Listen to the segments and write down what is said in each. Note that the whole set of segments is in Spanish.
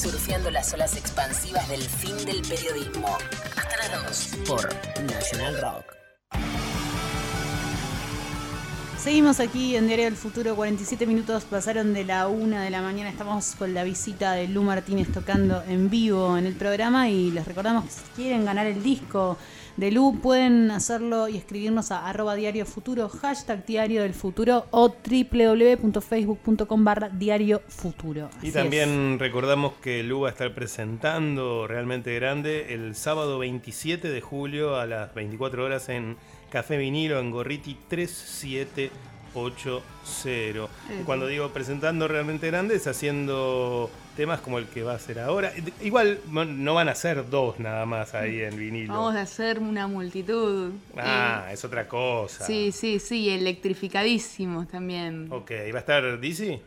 surfeando las olas expansivas del fin del periodismo. Hasta las 2 por National Rock. Seguimos aquí en Diario del Futuro, 47 minutos pasaron de la una de la mañana, estamos con la visita de Lu Martínez tocando en vivo en el programa y les recordamos que si quieren ganar el disco de Lu pueden hacerlo y escribirnos a arroba diario futuro, hashtag diario del futuro o www.facebook.com barra diario futuro. Y también recordamos que Lu va a estar presentando realmente grande el sábado 27 de julio a las 24 horas en Café Vinilo en Gorriti 3780. Cuando digo presentando realmente grande es haciendo temas como el que va a hacer ahora. Igual no- no van a ser dos nada más ahí en vinilo. Vamos a hacer una multitud. Ah, es otra cosa. Sí, sí, sí, electrificadísimos también. Ok, ¿va a estar Dizzy?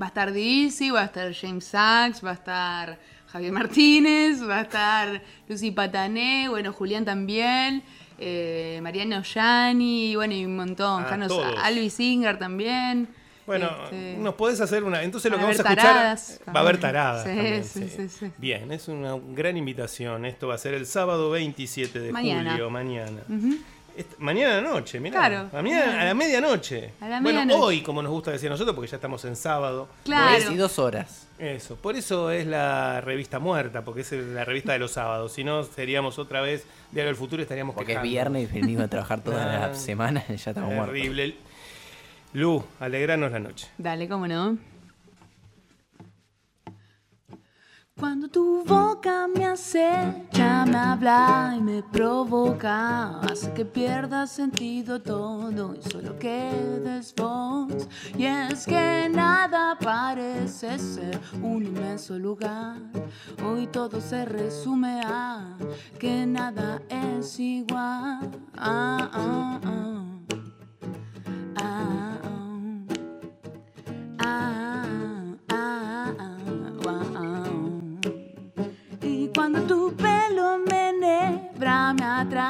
Va a estar Dizzy, va a estar James Sachs, va a estar Javier Martínez, va a estar Lucy Patané, bueno, Julián también, eh, Mariano Gianni, bueno, y un montón. Ah, Janos-. Alvis Singer también. Bueno, Este, nos podés hacer una. Entonces lo que vamos a escuchar. taradas va a haber taradas. Sí, también, sí, sí, sí. Bien, es una gran invitación. Esto va a ser el sábado 27 de Mañana. julio, mañana. Est- mañana noche, mirá. Claro. A, mañana- a la medianoche. A la bueno, medianoche. hoy, como nos gusta decir nosotros, porque ya estamos en sábado. Claro. 22 horas. Eso, por eso es la revista muerta, porque es la revista de los sábados. Si no, seríamos otra vez Diario del Futuro y estaríamos Porque es quejando. viernes y venimos a trabajar toda la semana y ya estamos muertos. Terrible. Lu, alegranos la noche. Dale, cómo no. Cuando tu boca me acecha, me habla y me provoca, hace que pierda sentido todo y solo quedes vos. Y es que nada parece ser un inmenso lugar. Hoy todo se resume a que nada es igual. Ah, ah, ah.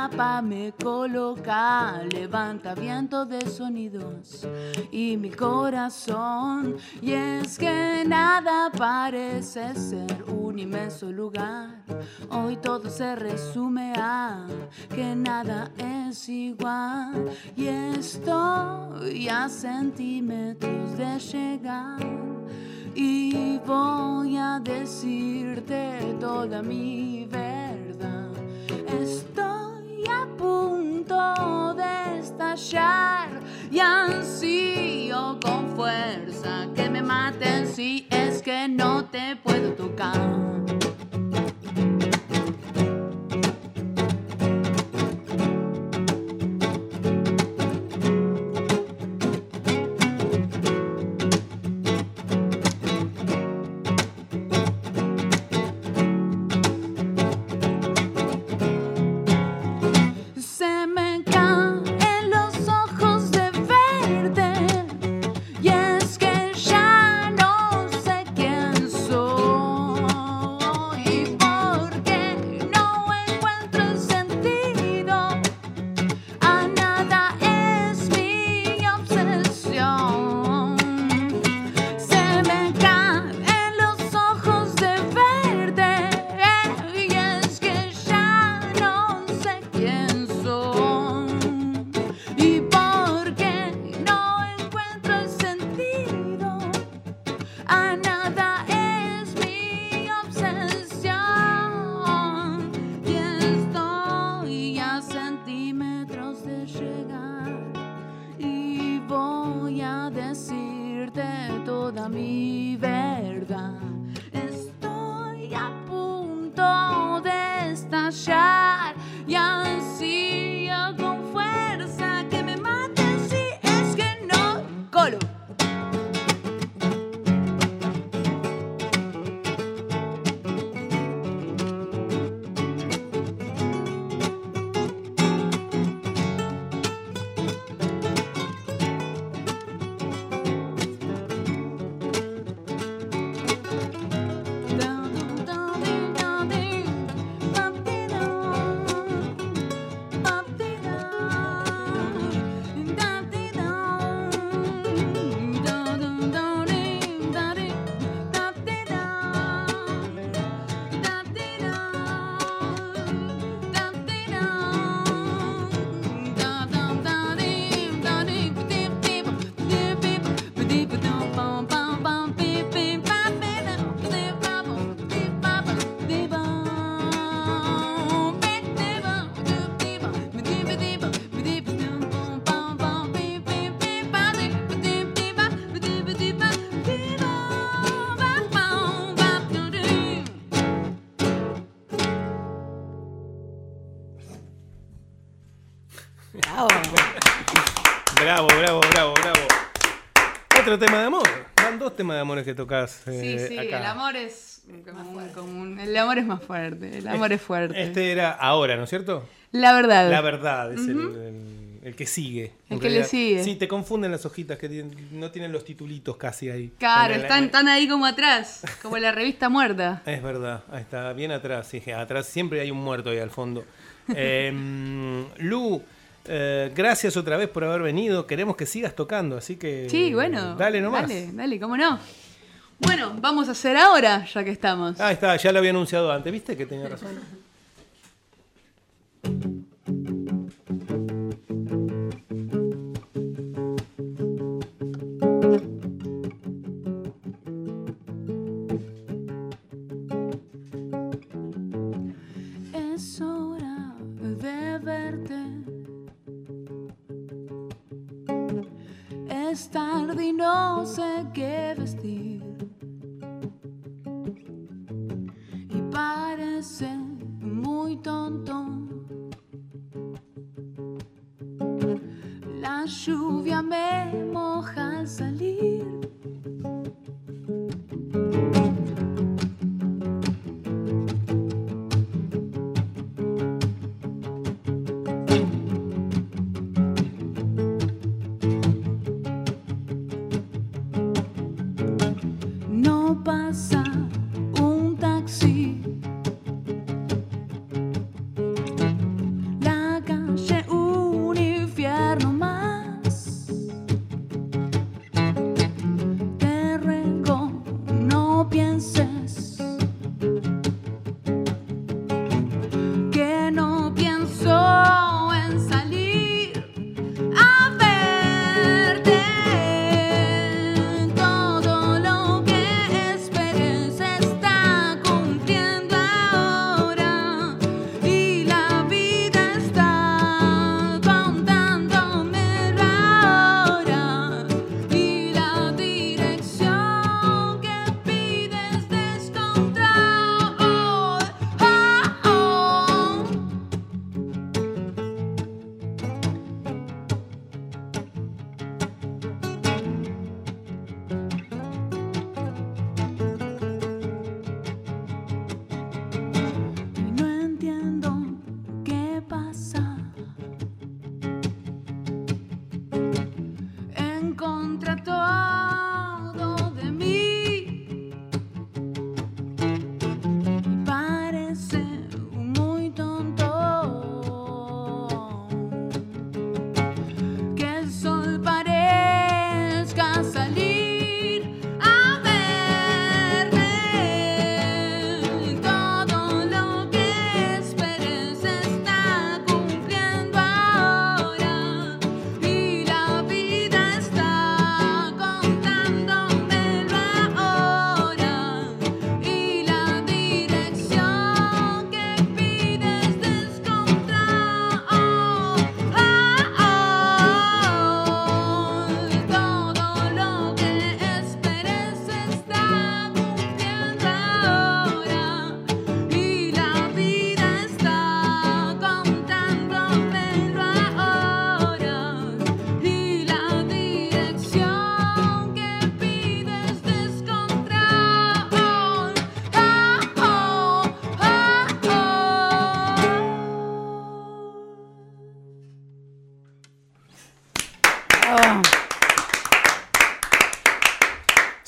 Me atrapa, me coloca, levanta viento de sonidos y mi corazón. Y es que nada parece ser un inmenso lugar. Hoy todo se resume a que nada es igual. Y estoy a centímetros de llegar. Y voy a decirte toda mi verdad. Estoy a punto de estallar y ansío con fuerza que me maten si es que no te puedo tocar. Bravo. bravo, bravo, bravo, bravo. Otro tema de amor. Van dos temas de amores que tocas. Eh, sí, sí, el amor es común, común. El amor es más fuerte. El amor es, fuerte. Este era ahora, ¿no es cierto? La verdad. La verdad es el, el, que sigue. El que le sigue. Sí, te confunden las hojitas que tienen, no tienen los titulitos casi ahí. Claro, están, ahí como atrás, como la revista muerta. Es verdad, ahí está bien atrás. Sí, atrás siempre hay un muerto ahí al fondo. Em, Lu eh, gracias otra vez por haber venido. Queremos que sigas tocando, así que. Sí, bueno. Dale nomás. Dale, dale, cómo no. Bueno, vamos a hacer ahora, ya que estamos. Ahí está, ya lo había anunciado antes, ¿viste? Que tenía razón. Tarde y no sé qué Oh,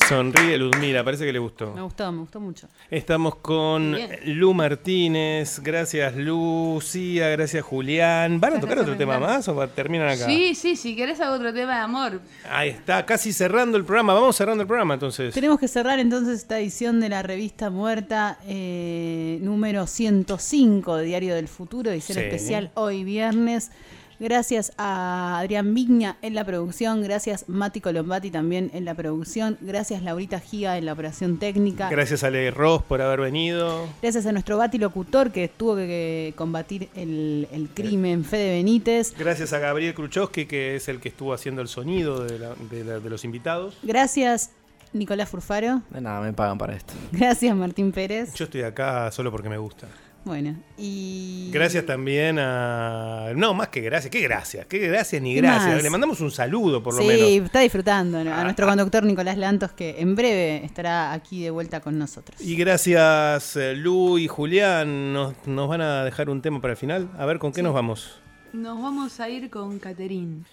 Sonríe Luzmila, parece que le gustó. me gustó, me gustó mucho. Estamos con Bien. Lu Martínez. Gracias, Lucía. Gracias, Julián. ¿Van a tocar otro tema más o terminan acá? Sí, sí, si querés hago otro tema de amor. Ahí está, casi cerrando el programa. Vamos cerrando el programa entonces. Tenemos que cerrar entonces esta edición de la revista Muerta eh, número 105 de Diario del Futuro, edición Sí. especial hoy viernes. Gracias a Adrián Vigna en la producción, gracias Mati Colombati también en la producción, gracias Laurita Giga en la operación técnica, Gracias a Le Ross por haber venido. gracias a nuestro Bati locutor que tuvo que, que combatir el, el crimen, Fede Benítez, Gracias a Gabriel Kruchowski, que es el que estuvo haciendo el sonido de, la- de la- de los invitados. gracias Nicolás Furfaro, De nada, me pagan para esto. gracias Martín Pérez. Yo estoy acá solo porque me gusta. Bueno, y. Gracias también a. No, más que gracias. ¿Qué gracias? ¿Qué gracias ni ¿Qué gracias? Le mandamos un saludo, por lo sí, menos. está disfrutando ¿no? a Ah. nuestro conductor Nicolás Lantos, que en breve estará aquí de vuelta con nosotros. Y gracias, eh, Lu y Julián. Nos, nos van a dejar un tema para el final. A ver, ¿con qué nos vamos? Nos vamos a ir con Caterín.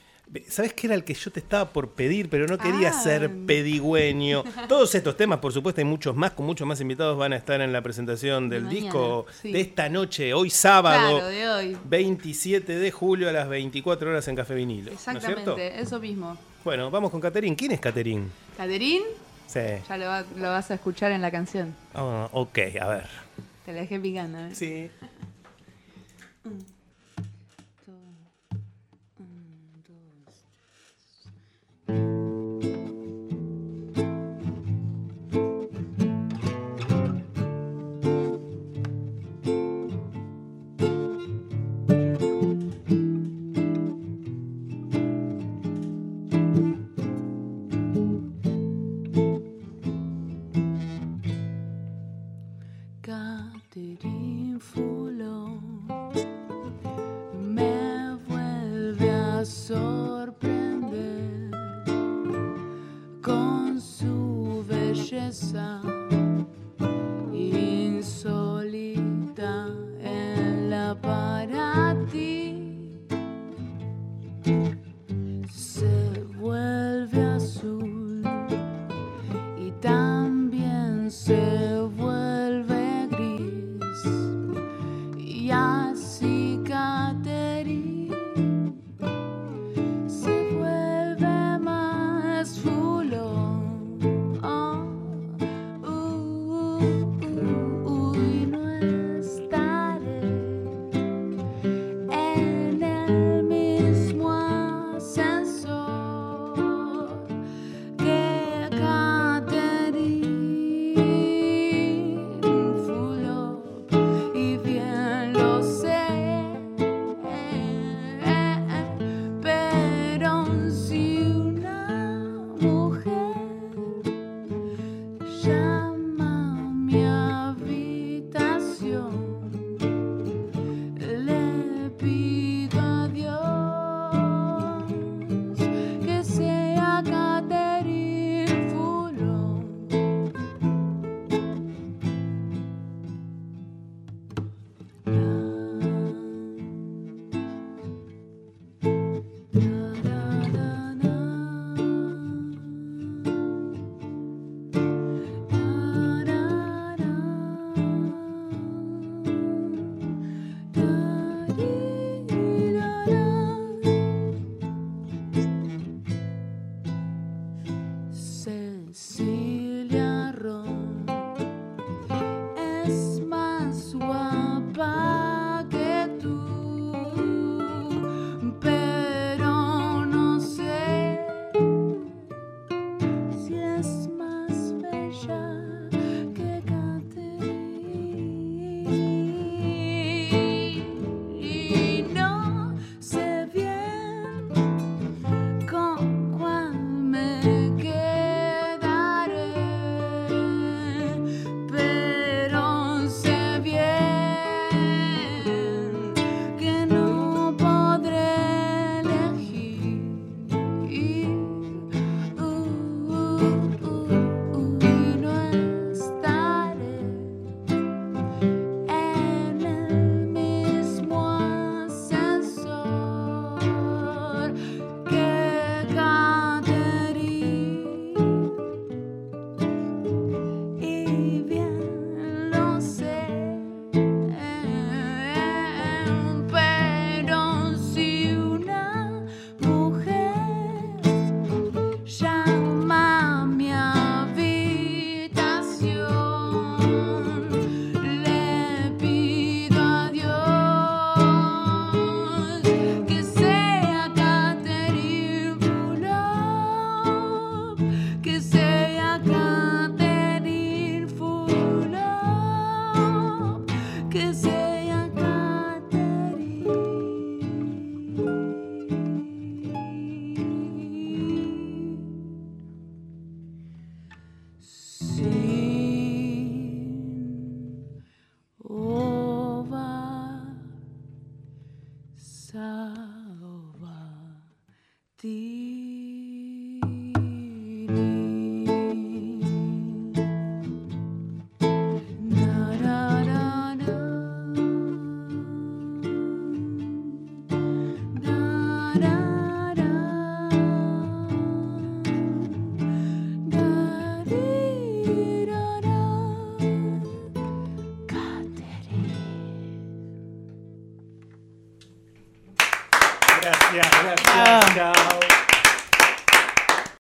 ¿Sabes qué era el que yo te estaba por pedir, pero no quería Ah. ser pedigüeño? Todos estos temas, por supuesto, hay muchos más, con muchos más invitados, van a estar en la presentación del Mañana, disco sí. de esta noche, hoy sábado, Claro, de hoy. 27 de julio a las 24 horas en Café Vinilo. ¿no es cierto? Exactamente, eso mismo. Bueno, vamos con Caterín. ¿Quién es Caterín? Caterín, Sí. ya lo, va- lo vas a escuchar en la canción. Ah, ok, a ver. Te la dejé picando. ¿eh? Sí. se Mm-hmm.